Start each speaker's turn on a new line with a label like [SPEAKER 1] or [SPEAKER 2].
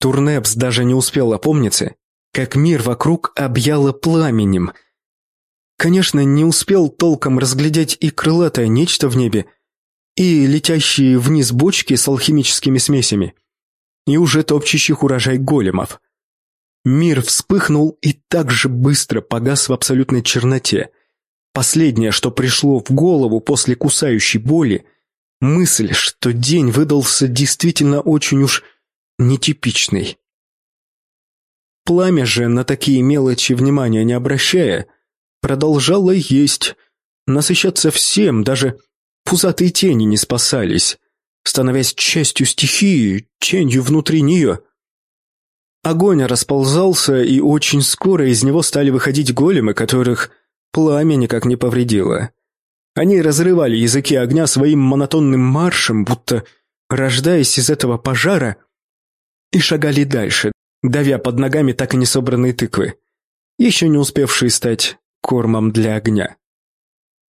[SPEAKER 1] Турнепс даже не успел опомниться, как мир вокруг объяло пламенем. Конечно, не успел толком разглядеть и крылатое нечто в небе, и летящие вниз бочки с алхимическими смесями, и уже топчущих урожай големов. Мир вспыхнул и так же быстро погас в абсолютной черноте. Последнее, что пришло в голову после кусающей боли, мысль, что день выдался действительно очень уж нетипичный. Пламя же, на такие мелочи внимания не обращая, продолжало есть, насыщаться всем, даже пузатые тени не спасались, становясь частью стихии, тенью внутри нее. Огонь расползался, и очень скоро из него стали выходить големы, которых пламя никак не повредило. Они разрывали языки огня своим монотонным маршем, будто рождаясь из этого пожара, и шагали дальше, давя под ногами так и не собранные тыквы, еще не успевшие стать кормом для огня.